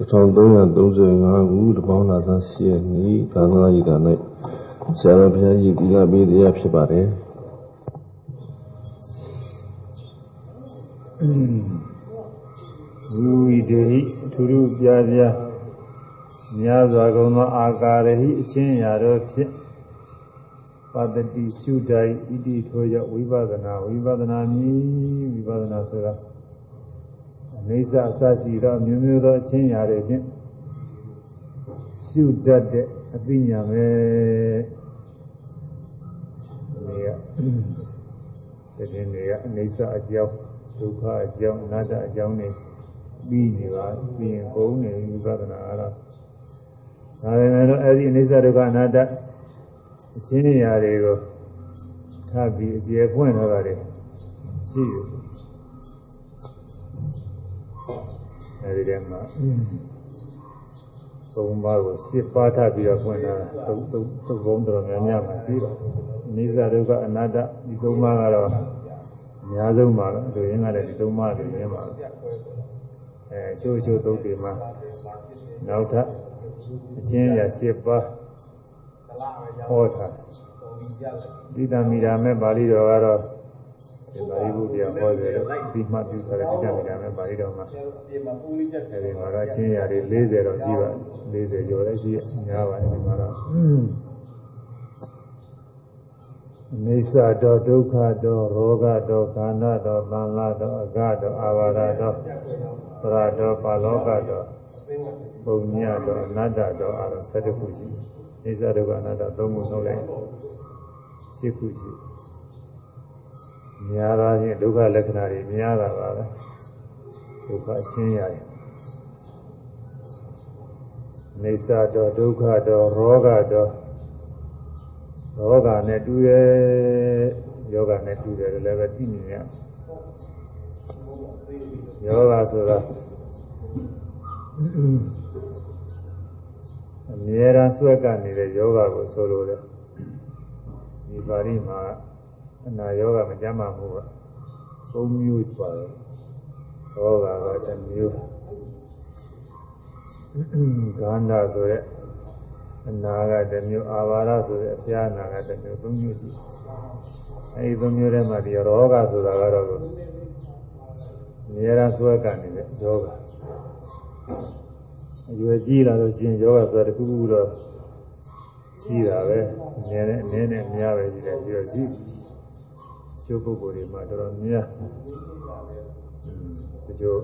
1335ခုတပေါင်းလာသားရှိရနေ့သာသနာ့ဤက၌ဆရာတော်ဘုရားကြီးဒီကပေးတရားဖြစ်ပါတယ်ဝိဝိတေဟိထူးထူးပြားပြားများစွာကုန်သောအာကာရဟိအချင်းရာတို့ဖြင့်ပတတိရှုတိုင်းဣတိထိုရဝိပဿနာဝိပဿနာမြည်ဝိပဿနာဆိုတာ အိဋ္ဌအစရှိသောမျိုးမျိုးသောအချင်းရာတွေဖြင့်ရှုတတ်တဲ့အသိဉာဏ်ပဲနေရတဲ့နေရအိဋ္ဌအကြောင်းဒုက္ခအကြောင်းအနတ္တအကြောင်းတွေပြီးနေပါပြီးရင်ကုန်နေဝိပဿနာအားလားဒါပေမဲ့လို့အဲဒီအိဋ္ဌဒုက္ခအနတ္တအချင်းရာတွေကိုထပ်ပြီးအကျေပွင့်ထားတာတွေရှိတယ် အဲဒီထဲမှာသုံးပါးကိုရှင်းပါထပြီးတော့ဖွင့်လာသုံးသုံးသုံးဘုံတော်များများမှာရှိတယ်။နိစ္စဒုက္ခအနတ္တဒီသုံးပါးကတော့အများဆုံးပါပဲ။ဒီရင်းကလည်းဒီသုံးပါးတွေရင်းပါပဲ။အဲချိုးချိုးသုံးတွေမှာနောက်ထပ်အချင်းရရှင်းပါဟောတာဒီတမီရာမဲ့ပါဠိတော်ကတော့ ဒီပါဠိဘုရားဟောတယ်ဒီမှပြုထားတဲ့ဒီတမီရာမဲ့ပါဠိတော်မှာအဲဒီမှာတော့ချင်းရာတွေ40တော့ရှိပါ40ကျော်လည်းရှိများပါတယ်ဒီမှာတော့နေသတောဒုက္ခတောရောဂတောကာဏတောသံလာတောအဂတောအာဘာရတောပရတောပါလောကတောပုံညတောအနတ္တတောအာရုံ7ခုရှိနေသဒုက္ခအနတ္တ3ခုနှုတ်လိုက်7ခုရှိ များတာချင်းဒုက္ခလက္ခဏာတွေများတာပါပဲဒုက္ခအချင်းရတယ်နေသတောဒုက္ခတောရောဂတောရောဂနဲ့တူရဲ့ယောဂနဲ့တူတယ်လည်းပဲသိမြင်ရယောဂဆိုတာအမြဲတမ်းဆွဲကပ်နေတဲ့ယောဂကိုဆိုလိုတယ်ဒီပါဠိမှာ အနာယောဂမကြမ်းမှမှုကသုံးမျိုးပါတယ်ယောဂကတစ်မျိုးဂန္ဓာဆိုတဲ့အနာကတစ်မျိုးအာဘာရဆိုတဲ့အပြာနာကတစ်မျိုးသုံးမျိုးရှိအဲဒီသုံးမျိုးထဲမှာဒီရောဂဆိုတာကတော့နေရာဆွဲကန်နေတဲ့ယောဂအရွယ်ကြီးလာလို့ရှိရင်ယောဂဆိုတာတစ်ခုခုတော့ရှိတာပဲအနည်းနဲ့အနည်းနဲ့အများပဲရှိတယ်ပြီးတော့ရှိ ကျိုးပုဂ္ဂိုလ်တွေမှာတော်တော်များဒီလို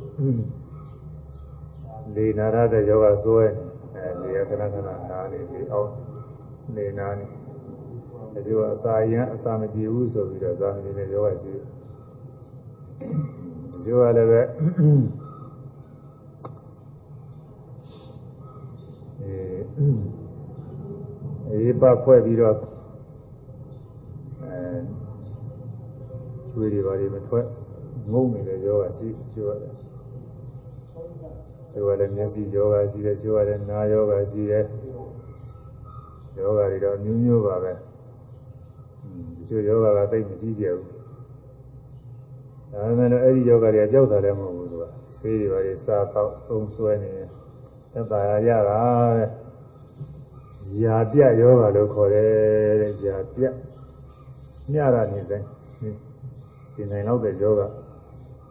လေနာရတဲ့ယောဂဆွဲအဲလေခဏခဏနားနေပြီးအောင်နေနာနေဒီလိုအစာရင်အစာမကြည့်ဘူးဆိုပြီးတော့ဇာမနေတဲ့ယောဂရှိတယ်ဒီလိုလည်းပဲအဲအေးပါဖွဲ့ပြီးတော့ အဲချွေးတွေဘာတွေမထွက်ငုံနေတဲ့ယောဂရှိကျိုးရတယ်ကျိုးရတယ်မျက်စိယောဂရှိတယ်ကျိုးရတယ်နားယောဂရှိတယ်ယောဂတွေတော့မျိုးမျိုးပါပဲဒီကျိုးယောဂကသိမကြည့်ကြဘူးဒါပေမဲ့အဲ့ဒီယောဂတွေကကြောက်တာလည်းမဟုတ်ဘူးသူကဆေးတွေဘာတွေစားတော့သုံးဆွဲနေသက်သာရရတာတဲ့ຢာပြယောဂလို့ခေါ်တယ်တဲ့ຢာပြညရနေတိုင်း ရှင်းနိုင်တော့တဲ့ယောဂ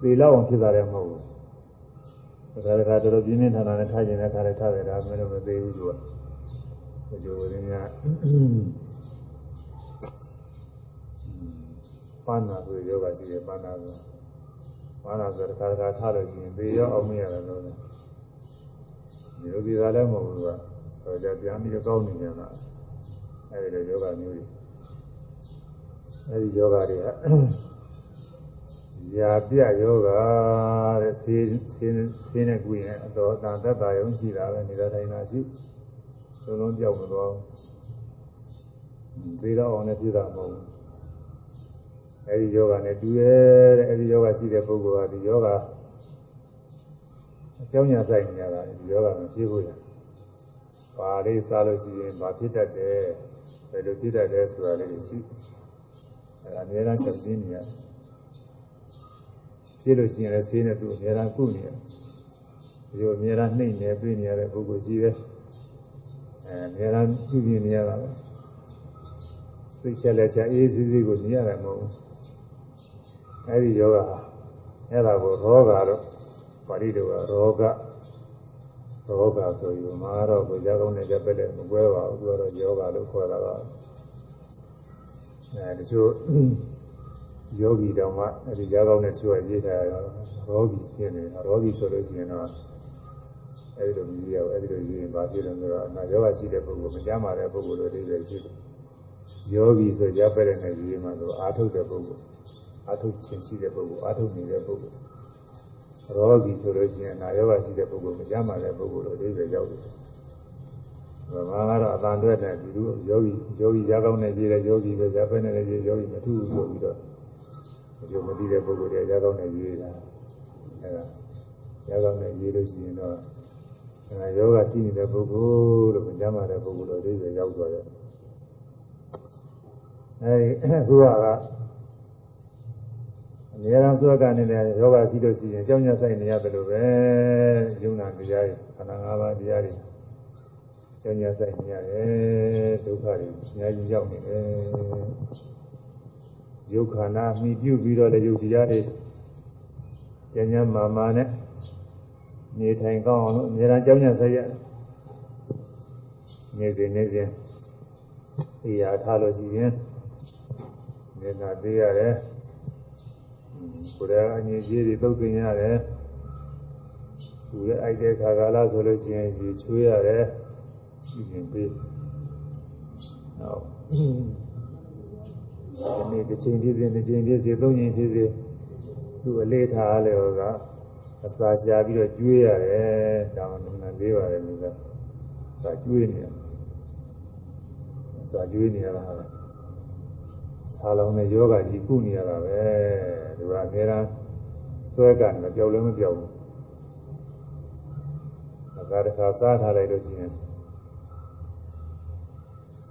သေလောက်အောင်ဖြစ်တာလည်းမဟုတ်ဘူးဒါကြတဲ့တော်တော်ပြင်းပြင်းထန်ထန်နဲ့ထားခြင်းနဲ့ထားတယ်ထားတယ်ဒါမှမဟုတ်မသေးဘူးသူကဒီလိုရင်းများပါဏာဆိုယောဂရှိတယ်ပါဏာဆိုပါဏာဆိုတစ်ခါတစ်ခါထားလို့ရှိရင်သေရောအောင်မရတယ်လို့ဒီလိုဒီသာလည်းမဟုတ်ဘူးကဆိုကြပြန်ပြီးတော့ကောင်းနေကြတာအဲဒီလိုယောဂမျိုးတွေအဲဒီယောဂတွေက ရာပြယောဂတဲ့ဆေးဆေးဆေးနဲ့ကုရင်အတော်တန်သက်သာရုံရှိတာပဲနေတာတိုင်းသာရှိလုံးလုံးပြောက်မသွားဘူးသေတော့အောင်လည်းပြတာမဟုတ်ဘူးအဲဒီယောဂနဲ့တူရဲ့တဲ့အဲဒီယောဂရှိတဲ့ပုဂ္ဂိုလ်ကဒီယောဂအကြောင်းညာဆိုင်နေရတာဒီယောဂမဖြစ်ဘူးလားပါလေးစားလို့ရှိရင်ဘာဖြစ်တတ်တယ်ဘယ်လိုဖြစ်တတ်တယ်ဆိုတာလေးရှိအဲဒါအများအားချက်ပြင်းနေရတယ် ဖြစ်လို့ရှိရင်လည်းဆေးနဲ့သူအများအားကုနေရတယ်ဒီလိုအများအားနှိမ့်နေပြေးနေရတဲ့ပုဂ္ဂိုလ်ရှိတယ်အဲအများအားပြုပြနေရတာပဲစိတ်ချက်လက်ချက်အေးစီးစီးကိုနေရတယ်မဟုတ်ဘူးအဲဒီယောဂအဲ့ဒါကိုရောဂါတော့ပါဠိတော်ကရောဂရောဂဆိုယူမှာတော့ကိုကြားကောင်းတဲ့ကြက်ပက်တဲ့မကွဲပါဘူးသူကတော့ယောဂလို့ခေါ်တာပါအဲတချို့ ယောဂီတောင်မှအဲဒီကြားကောင်းတဲ့သူကရေးထားရတော့ရောဂီဖြစ်နေတာရောဂီဆိုလို့ရှိရင်တော့အဲဒီလိုမြည်ရအောင်အဲဒီလိုရေးရင်ဘာဖြစ်လဲဆိုတော့အနာယောဂရှိတဲ့ပုဂ္ဂိုလ်မကြမ်းပါတဲ့ပုဂ္ဂိုလ်တို့တွေလည်းရှိတယ်ယောဂီဆိုကြပက်တဲ့နဲ့ရေးမှဆိုအာထုတ်တဲ့ပုဂ္ဂိုလ်အာထုတ်ခြင်းရှိတဲ့ပုဂ္ဂိုလ်အာထုတ်နေတဲ့ပုဂ္ဂိုလ်ရောဂီဆိုလို့ရှိရင်နာယောဂရှိတဲ့ပုဂ္ဂိုလ်မကြမ်းပါတဲ့ပုဂ္ဂိုလ်တို့တွေလည်းရောက်တယ်ဘာမှကတော့အတန်တွဲတဲ့ဒီလိုယောဂီယောဂီကြားကောင်းတဲ့ရေးတဲ့ယောဂီပဲကြားဖက်နေတဲ့ရေးယောဂီမထူးဘူးဆိုပြီးတော့ဒီ လိုမသိတဲ့ပုဂ္ဂိုလ်တွေကြားကောင်းတဲ့ရေးတာအဲဒါကြားကောင်းတဲ့ရေးလို့ရှိရင်တော့အဲယောဂရှိနေတဲ့ပုဂ္ဂိုလ်လို့မကြမ်းပါတဲ့ပုဂ္ဂိုလ်တို့တွေလည်းရောက်သွားတယ်အဲဒီခုကအများအားဆွဲကနေလည်းယောဂရှိလို့ရှိရင်ကြောင်းညဆိုင်နေရတယ်လို့ပဲယုံနာတရားတွေခန္ဓာ၅ပါးတရားတွေကြောင်းညဆိုင်နေရတယ်ဒုက္ခတွေအများကြီးရောက်နေတယ် ယုတ်ခန္ဓာမိပြုပြီးတော့လည်းယုတ်တရားတွေကျဉ်းညမာမာနဲ့နေထိုင်ကောင်းအောင်လို့အများအားကြောင်းညဆိုင်ရတယ်နေစဉ်နေစဉ်အေးရထားလို့ရှိရင်နေနာသေးရတယ်ကိုယ်ကအငြိကြီးတွေသုတ်သင်ရတယ်သူရဲ့အိုက်တဲ့ခါကာလဆိုလို့ရှိရင်ရေချွေးရတယ်ဒီရင်ပေးဟုတ် ဒီနေ့တစ်ချိန်ပြည့်စဉ်တစ်ချိန်ပြည့်စဉ်သုံးချိန်ပြည့်စဉ်သူ့အလေးထားလဲဟောကအစာရှာပြီးတော့ကျွေးရတယ်ဒါမှမဟုတ်လေးပါတယ်လို့ကစာကျွေးနေရစာကျွေးနေရတာဟာဆာလောင်တဲ့ယောဂကြီးကုနေရတာပဲသူကအများအားဆွဲကန်မပြောက်လည်းမပြောက်ဘူးအသာတစ်ခါစားထားလိုက်လို့ရှိရင်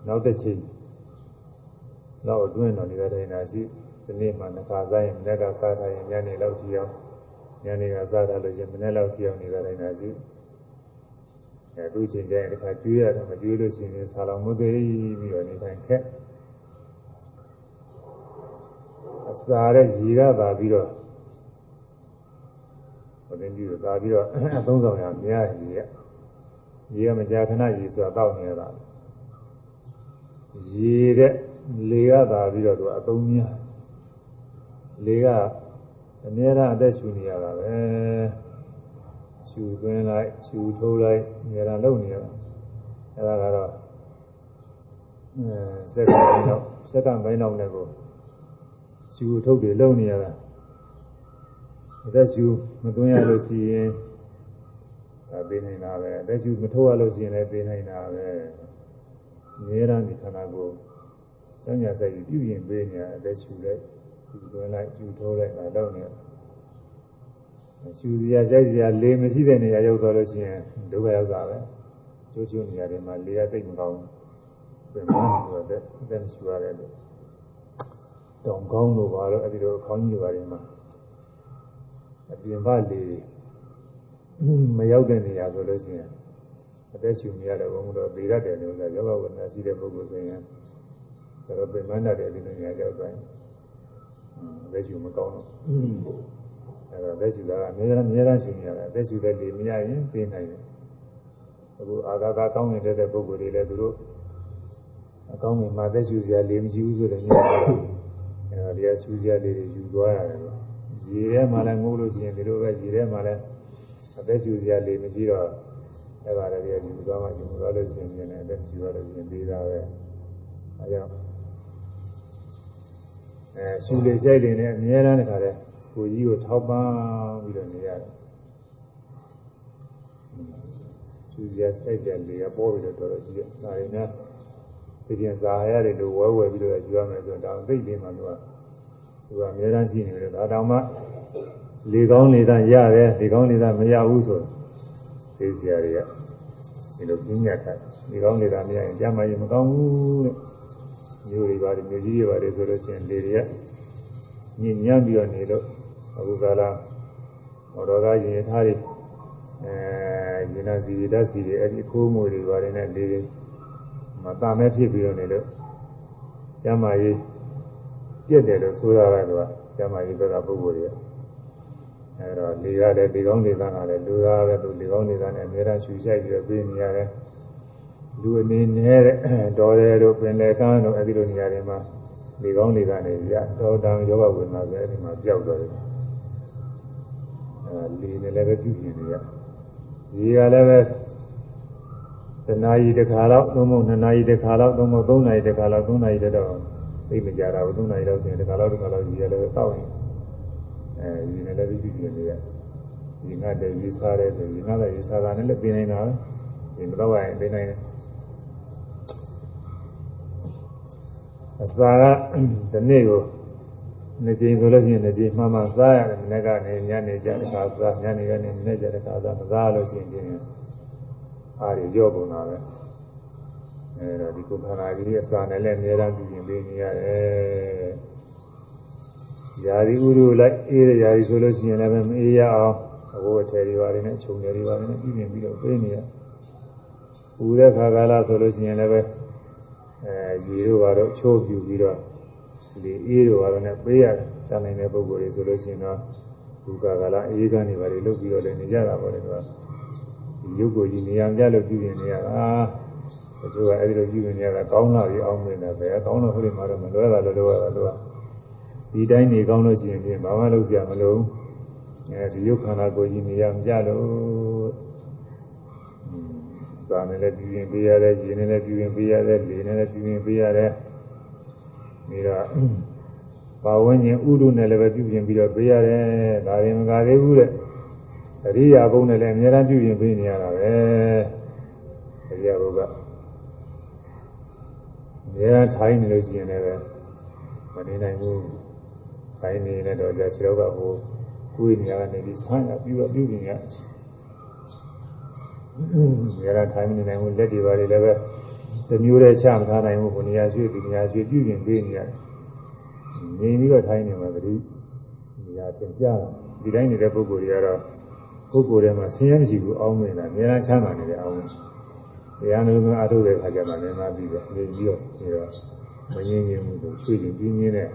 နောက်တစ်ချိန် တော့အတွင်းတော်နေတဲ့တိုင်းသာရှိဒီနေ့မှနှစ်ခါစားရင်မနေ့ကစားထားရင်ညနေလောက်ကြည့်အောင်ညနေကစားထားလို့ရှိရင်မနေ့လောက်ကြည့်အောင်နေတဲ့တိုင်းသာရှိအဲသူချိန်ကျရင်တစ်ခါကျွေးရတယ်မကျွေးလို့ရှိရင်ဆာလောင်မသေးပြီးတော့နေတိုင်းခက်အစာတဲ့ရေကသာပြီးတော့ဟိုတင်ပြီးတော့သာပြီးတော့အသုံးဆောင်ရများရေကရေကမကြာခဏရေဆိုတာတောက်နေရတာရေတဲ့ လေကသာပြီးတော့သူအသုံးများလေကအများအားအသက်ရှူနေရတာပဲရှူသွင်းလိုက်ရှူထိုးလိုက်အများအားလုပ်နေရတာအဲဒါကတော့အဲစက်ကပိုင်းတော့စက်ကပိုင်းတော့လည်းကိုရှူထုတ်တွေလုံနေရတာအသက်ရှူမသွင်းရလို့ရှိရင်ဒါသိနေတာပဲအသက်ရှူမထုတ်ရလို့ရှိရင်လည်းသိနေတာပဲငြိရမ်းဒီခန္ဓာကိုယ် ကျောင်းညာဆိုင်ပြီးပြုရင်ပေးနေရအသက်ရှူလိုက်ရှူသွင်းလိုက်ရှူထိုးလိုက်ဒါတော့နေရှူစရာရှိုက်စရာလေမရှိတဲ့နေရာရောက်သွားလို့ရှိရင်ဒုက္ခရောက်တာပဲကျိုးကျိုးနေရာတွေမှာလေရသိမ့်မကောင်းဘူးပြန်မလို့အသက်ရှူရတယ်လို့တောင်ကောင်းလို့ပါတော့အဲ့ဒီတော့ခေါင်းကြီးတွေပါနေမှာအပြင်ဘလေမရောက်တဲ့နေရာဆိုလို့ရှိရင်အသက်ရှူနေရတယ်ဘုံတော့ဗေရတယ်လို့ဆိုယောဂဝိညာဉ်ရှိတဲ့ပုဂ္ဂိုလ်ဆိုရင် ဒါတော့ပြင်မတတ်တဲ့ဒီလိုနေရာရောက်သွားရင်အသက်ရှူမကောင်းတော့အဲ့တော့အသက်ရှူတာကအများကြီးအများကြီးရှူနေရတယ်အသက်ရှူတဲ့လေမရရင်သိနိုင်တယ်အခုအာဂါသာကောင်းနေတဲ့ပုဂ္ဂိုလ်တွေလည်းသူတို့အကောင်းမြင်မှာသက်ရှူစရာလေမရှိဘူးဆိုတဲ့ညအဲဒီကရှူစရာလေးတွေယူသွားရတယ်ကွာရေထဲမှာလည်းငိုးလို့ရှိရင်ဒီလိုပဲရေထဲမှာလည်းအသက်ရှူစရာလေးမရှိတော့အဲ့ဒါလည်းယူသွားမှယူသွားလို့ရှိရင်လည်းအသက်ရှူရလို့ရှိရင်ပြီးတာပဲ အဲကြောင့်အဲရှူလေရှိုက်လေနဲ့အများအားတခါတည်းကိုကြီးကိုထောက်ပံ့ပြီးတော့နေရတယ်ရှူစရာရှိုက်စရာလေးကပေါ်ပြီးတော့တော်တော်ရှိတယ်ဒါရင်လည်းဒီပြန်စာရတယ်လို့ဝဲဝဲပြီးတော့ယူရမယ်ဆိုတော့ဒါသိပြီးမှသူကသူကအများအားရှိနေတယ်ဒါတောင်မှလေကောင်းလေသားရတယ်လေကောင်းလေသားမရဘူးဆိုသိစရာတွေကဒီလိုပြင်းညတ်တာလေကောင်းလေသားမရရင်ကြမ်းမရင်မကောင်းဘူးတဲ့ မျိုးတွေပါတယ်မျိုးကြီးတွေပါတယ်ဆိုလို့ရှိရင်လေတွေကညဉ့်ညမ်းပြီးတော့နေလို့အခုကလာဟောတော်ကားရင်ထားတွေအဲရင်နာစီဓာတ်စီတွေအဲ့ဒီခိုးမှုတွေပါတယ်နဲ့လေးတွေမตาမဲ့ဖြစ်ပြီးတော့နေလို့ကျမ်းမာရေးပြည့်တယ်လို့ဆိုတာကလည်းကျမ်းမာရေးဘက်ကပုဂ္ဂိုလ်တွေအဲတော့လေရတဲ့လေကောင်းလေသားကလည်းလူသားပဲသူလေကောင်းလေသားနဲ့အများအားရှူရှိုက်ပြီးတော့ပြေးနေရတယ် လူအနေနဲ့တော်တယ်တို့ပင်လေကန်းတို့အဲ့ဒီလိုနေရာတွေမှာလေကောင်းလေသားနဲ့ရတော်တန်ယောဂဝိညာဉ်ဆိုအဲ့ဒီမှာပြောက်သွားတယ်အဲလေနဲ့လည်းပဲပြုပြင်နေရရေကလည်းပဲတနာရီတစ်ခါတော့သုံးဖို့နှစ်နာရီတစ်ခါတော့သုံးဖို့သုံးနာရီတစ်ခါတော့သုံးနာရီတော့သိမကြတာဘူးသုံးနာရီတော့ဆိုရင်တစ်ခါတော့တစ်ခါတော့ရေကလည်းပဲတောက်နေအဲရေနဲ့လည်းပြုပြင်နေရရေငါတည်းရေစားတယ်ဆိုရင်ငါလည်းရေစားတာနဲ့လည်းပြင်နေတာပဲဒီမတော့ရင်ပြင်နိုင်တယ် အစာကဒီနေ့ကိုနှစ်ကြိမ်ဆိုလို့ရှိရင်နှစ်ကြိမ်မှမှစားရတယ်မနေ့ကနေညနေကျတစ်ခါစားညနေကနေနေ့ကျတစ်ခါစားမစားလို့ရှိရင်ပြင်းအားရကြောပုံတာပဲအဲတော့ဒီကုခန္ဓာကြီးအစာနဲ့လည်းအများအားပြုပြင်ပေးနေရတယ်ယာရီဥရုလိုက်အေးရယာရီဆိုလို့ရှိရင်လည်းမအေးရအောင်အဘိုးအထည်တွေပါတယ်နဲ့ခြုံတွေတွေပါတယ်နဲ့ပြုပြင်ပြီးတော့ပေးနေရဥတဲ့ခါကာလဆိုလို့ရှိရင်လည်းပဲအဲ ရေတို့ကတော့ချိုးပြူပြီးတော့ဒီအေးတို့ကတော့လည်းပေးရတယ်တန်နိုင်တဲ့ပုံကိုယ်တွေဆိုလို့ရှိရင်တော့ဘုကာကလာအေးကနေပါလေလုပ်ပြီးတော့လည်းနေကြတာပေါ့လေကွာဒီရုပ်ကိုကြီးနေရာကြလို့ပြုပြင်နေရတာတချို့ကအဲဒီလိုပြုပြင်နေရတာကောင်းလာပြီအောင်မင်းတယ်ပဲကောင်းတော့ဟိုဒီမှာတော့မလွဲတာလို့လို့ရတာလို့ဒီတိုင်းနေကောင်းလို့ရှိရင်ပြင်ဘာမှလုပ်စရာမလိုအဲဒီရုပ်ခန္ဓာကိုယ်ကြီးနေရာမကြလို့ စာနဲ့လည်းပြုရင်ပေးရတယ်ရေနဲ့လည်းပြုရင်ပေးရတယ်လေနဲ့လည်းပြုရင်ပေးရတယ်ပြီးတော့ပါဝန်းကျင်ဥဒုနဲ့လည်းပဲပြုပြင်ပြီးတော့ပေးရတယ်ဒါရင်မကသေးဘူးတဲ့အရိယာဘုံနဲ့လည်းအများအားပြုပြင်ပေးနေရတာပဲအရိယာဘုကအများအားထိုင်နေလို့ရှိရင်လည်းမနေနိုင်ဘူးထိုင်နေနေတော့ကြာခြေတော့ကဟိုကိုယ်နေရာကနေပြီးဆန်းရပြီးတော့ပြုပြင်ရ ရတာထိုင်နေနိုင်ဘူးလက်တွေပါလေလည်းပဲတစ်မျိုးတည်းချမထားနိုင်ဘူးဘုနေရာရွှေ့ဒီနေရာရွှေ့ပြုပြင်ပေးနေရတယ်။နေပြီးတော့ထိုင်နေမှာတတိနေရာသင်ကြတာဒီတိုင်းနေတဲ့ပုဂ္ဂိုလ်တွေကတော့ပုဂ္ဂိုလ်ထဲမှာဆင်းရဲမရှိဘူးအောင်းမင်းတာအများအားချမ်းသာနေတယ်အောင်းမင်း။တရားနှလုံးအထုတဲ့ခါကျမှလည်းမှပြီးတယ်နေပြီးတော့ပြီးတော့မငြင်းငြင်းမှုတို့ချွေချင်ပြင်းပြင်းနဲ့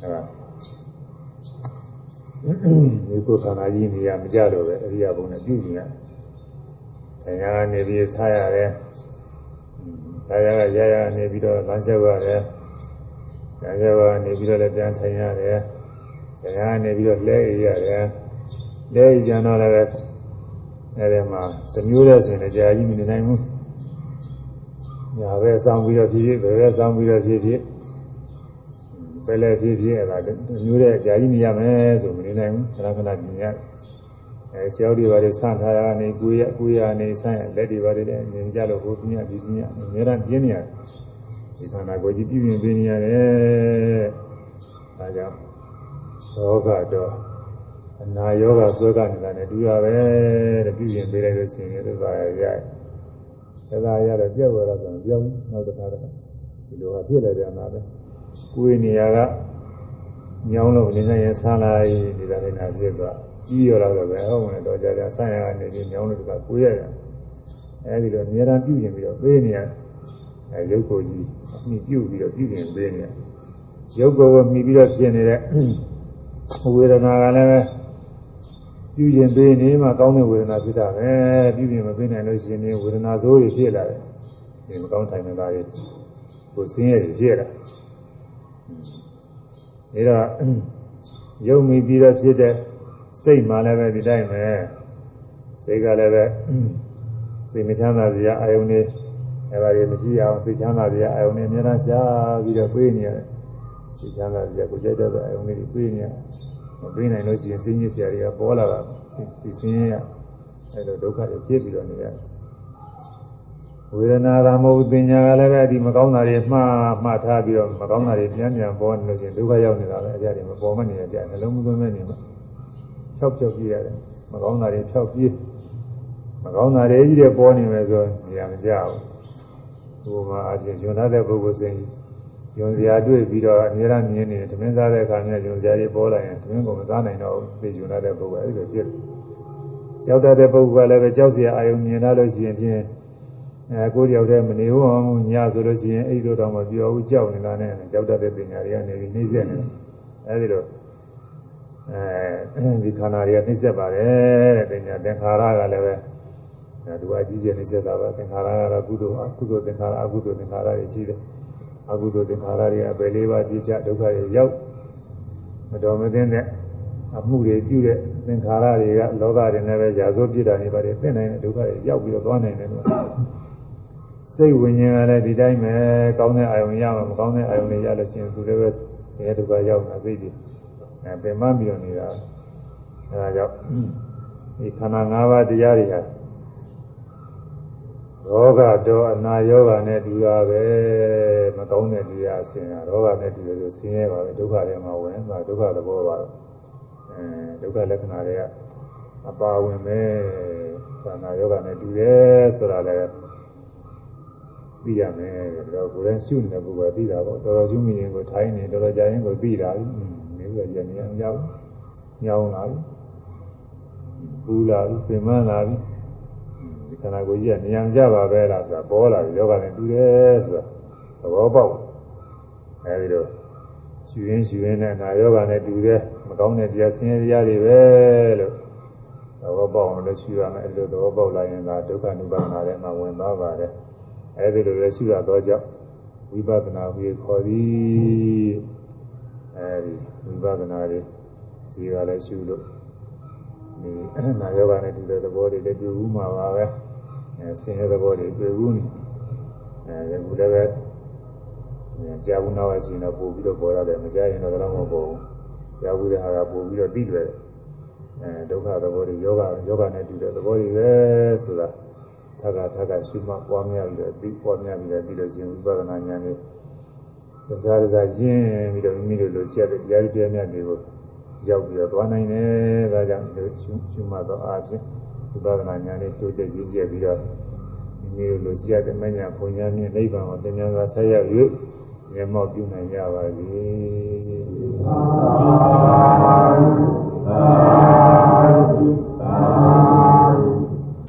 အဲဒါ ဒီကိုယ်ခန္ဓာကြီးနေရမကြတော့ပဲအရိယာဘုံနဲ့ပြုကျင်ရတရားနေပြီးထားရတယ်တရားကရရနေပြီးတော့လမ်းလျှောက်ရတယ်လမ်းလျှောက်ကနေပြီးတော့လည်းပြန်ထိုင်ရတယ်တရားနေပြီးတော့လဲရတယ်လဲကြံတော့လည်းအဲဒီမှာသမျိုးတဲ့ဆိုရင်ကြာကြီးမနေနိုင်ဘူးညာပဲစောင်းပြီးတော့ဖြစ်ဖြစ်ဘယ်ပဲစောင်းပြီးတော့ဖြစ်ဖြစ် ဘယ်လဲဖြစ်ဖြစ်အဲ့ဒါမျိုးတဲ့ကြာကြီးမရမယ်ဆိုမနေနိုင်ဘူးခဏခဏပြင်ရအဲဆရာတို့ဘာတွေဆန့်ထားရနေကိုရကိုရနေဆန့်ရလက်တွေဘာတွေလည်းမြင်ကြလို့ဟိုပြင်းရဒီပြင်းရအများအားပြင်းနေရတယ်ဒီခန္ဓာကိုယ်ကြီးပြင်းပြင်းပြင်းနေရတယ်ဒါကြောင့်ယောဂတော့အနာယောဂဆွဲကနေတာနဲ့တူရပဲတဲ့ပြင်းပြင်းပေးလိုက်လို့ရှိရင်သက်သာရရသက်သာရတော့ပြက်သွားတော့ဆိုပြောင်းနောက်တစ်ခါတော့ဒီလိုဟာပြည့်လိုက်တယ်အနာပဲ ကိုယ်နေရာကညောင်းလို့နေနေရင်ဆန်းလိုက်နေတာလည်းနာပြည့်သွားကြီးရတော့ပဲဟုတ်မယ်တော့ကြာကြာဆန်းရကနေပြီးညောင်းလို့တကကိုရရအဲဒီတော့အများအားပြုရင်ပြီးတော့ပေးနေရအဲရုပ်ကိုယ်ကြီးအမိပြုပြီးတော့ပြုရင်ပေးနေရရုပ်ကိုယ်ကိုမှီပြီးတော့ဖြစ်နေတဲ့ဝေဒနာကလည်းပဲပြုရင်ပေးနေမှကောင်းတဲ့ဝေဒနာဖြစ်တာပဲပြုရင်မပေးနိုင်လို့ရှိရင်ဝေဒနာဆိုးတွေဖြစ်လာတယ်ဒီမကောင်းထိုင်နေတာတွေကိုဆင်းရဲဖြစ်လာ ဒါတော့ရုပ်မိပြီးတော့ဖြစ်တဲ့စိတ်မှလည်းပဲဒီတိုင်းပဲစိတ်ကလည်းပဲစိတ်မချမ်းသာစရာအာယုန်တွေအဲဒါတွေမရှိအောင်စိတ်ချမ်းသာစရာအာယုန်တွေအများအားရှားပြီးတော့ပြေးနေရတယ်စိတ်ချမ်းသာစရာကိုကြိုက်တဲ့အာယုန်တွေပြေးနေရမပြေးနိုင်လို့ရှိရင်စိတ်ညစ်စရာတွေကပေါ်လာတာဒီစင်းရအဲလိုဒုက္ခတွေဖြစ်ပြီးတော့နေရတယ် ဝေဒနာကမဟုတ်ပညာကလည်းပဲဒီမကောင်းတာတွေမှားမှားထားပြီးတော့မကောင်းတာတွေပြန်ပြန်ပေါ်နေလို့ချင်းဒုက္ခရောက်နေတာပဲအကြတယ်မပေါ်မနေရကြနှလုံးမသွင်းမနေမှာဖြောက်ဖြောက်ကြည့်ရတယ်မကောင်းတာတွေဖြောက်ပြေးမကောင်းတာတွေကြီးတွေပေါ်နေမယ်ဆိုနေရာမကြဘူးဘုရားအချင်းညွန်ထားတဲ့ပုဂ္ဂိုလ်စဉ်ညွန်စရာတွေ့ပြီးတော့အများအားမြင်နေသမင်းစားတဲ့အခါမြတ်ညွန်စရာတွေပေါ်လာရင်သမင်းကိုမစားနိုင်တော့ဘူးသိညွန်ထားတဲ့ပုဂ္ဂိုလ်အဲ့ဒီလိုဖြစ်ကြောက်တတ်တဲ့ပုဂ္ဂိုလ်ကလည်းပဲကြောက်စရာအာယုံမြင်လာလို့ရှိရင်ဖြင့် အဲကိုယ်တယောက်တည်းမနေဘူးအောင်ညဆိုလို့ရှိရင်အဲ့လိုတော့မပြောဘူးကြောက်နေတာနဲ့ကြောက်တတ်တဲ့ပညာတွေကနေပြီးနှိမ့်ဆက်နေတယ်အဲဒီလိုအဲဒီခန္ဓာတွေကနှိမ့်ဆက်ပါတယ်တဲ့ပညာသင်္ခါရကလည်းပဲသူအကြီးကျယ်နှိမ့်ဆက်တာပါသင်္ခါရကတော့ကုသိုလ်အကုသိုလ်သင်္ခါရအကုသိုလ်သင်္ခါရတွေရှိတယ်အကုသိုလ်သင်္ခါရတွေအပယ်လေးပါးပြည့်ချဒုက္ခတွေရောက်မတော်မသင့်တဲ့အမှုတွေပြုတဲ့သင်္ခါရတွေကလောကတွေနဲ့ပဲရာဇဝပြစ်တာတွေပါတယ်သိနိုင်တဲ့ဒုက္ခတွေရောက်ပြီးတော့သွားနိုင်တယ်လို့ စိတ်ဝိညာဉ်ကလည်းဒီတိုင်းပဲကောင်းတဲ့အာယုံရမှာမကောင်းတဲ့အာယုံတွေရလို့ရှိရင်သူလည်းပဲဆင်းရဲဒုက္ခရောက်တာစိတ်တွေအဲပင်မပြီးတော့နေတာအဲဒါကြောင့်ဒီခန္ဓာ၅ပါးတရားတွေဟာရောဂတော့အနာယောဂနဲ့တူတာပဲမကောင်းတဲ့တရားအစဉ်ရောဂနဲ့တူတယ်ဆိုဆင်းရဲပါပဲဒုက္ခတွေမှာဝင်သွားဒုက္ခသဘောပါအဲဒုက္ခလက္ခဏာတွေကအပါဝင်ပဲခန္ဓာယောဂနဲ့တူတယ်ဆိုတာလည်း သိရမယ်ဒါတော့ကိုယ်လည်းရှုနေတဲ့ပုဂ္ဂိုလ်သိတာပေါ့တော်တော်ရှုမိရင်ကိုထိုင်းနေတော်တော်ကြာရင်ကိုသိတာပြီနေပြီးတော့ကြနေအောင်ကြောက်ညောင်းလာပြီပူလာပြီပြင်မလာပြီဒီခန္ဓာကိုယ်ကြီးကနေရာကြပါပဲလားဆိုတာပေါ်လာပြီယောဂနဲ့တူတယ်ဆိုတာသဘောပေါက်အဲဒီတော့ရှူရင်းရှူရင်းနဲ့နာယောဂနဲ့တူတယ်မကောင်းတဲ့တရားဆင်းရဲတရားတွေပဲလို့သဘောပေါက်အောင်လည်းရှူရမယ်အဲဒီလိုသဘောပေါက်လာရင်ဒါဒုက္ခနိဗ္ဗာန်ထဲမှာဝင်သွားပါတယ် အဲဒီလိုလည်းရှုရတော့ကြောင့်ဝိပဿနာကိုခေါ်သည်အဲဒီဝိပဿနာတွေဇီဝလည်းရှုလို့ဒီနာယောဂနဲ့တူတဲ့သဘောတွေလည်းတွေ့ဘူးမှာပါပဲအဲဆင်းရဲသဘောတွေတွေ့ဘူးနေအဲဒီကူလည်းပဲကြာဘူးနောက်ရှိရင်တော့ပို့ပြီးတော့ပေါ်ရတယ်မကြရင်တော့တော့မပေါ်ဘူးကြာဘူးတဲ့ဟာကပို့ပြီးတော့ပြီးတယ်အဲဒုက္ခသဘောတွေယောဂယောဂနဲ့တူတဲ့သဘောတွေပဲဆိုတာ ထပ်ကထပ်ကရှုမှတ်ပွားများပြီးတော့ပြီးပွားများပြီးတော့ပြီးလို့ရှိရင်ဝိပဿနာဉာဏ်နဲ့တစားတစားရင်းပြီးတော့မိမိတို့လိုချက်တဲ့တရားတရားများတွေကိုရောက်ပြီးတော့သွားနိုင်တယ်ဒါကြောင့်ဒီရှုရှုမှတ်တော့အားဖြင့်ဝိပဿနာဉာဏ်နဲ့တိုးတက်ရင်းကျက်ပြီးတော့မိမိတို့လိုချက်တဲ့မညာဘုံညာမြင့်နိဗ္ဗာန်ကိုသင်္ကြန်စွာဆက်ရောက်၍မျက်မှောက်ပြုနိုင်ကြပါစေ။